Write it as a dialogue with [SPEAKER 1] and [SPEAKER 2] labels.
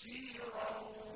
[SPEAKER 1] بشيرا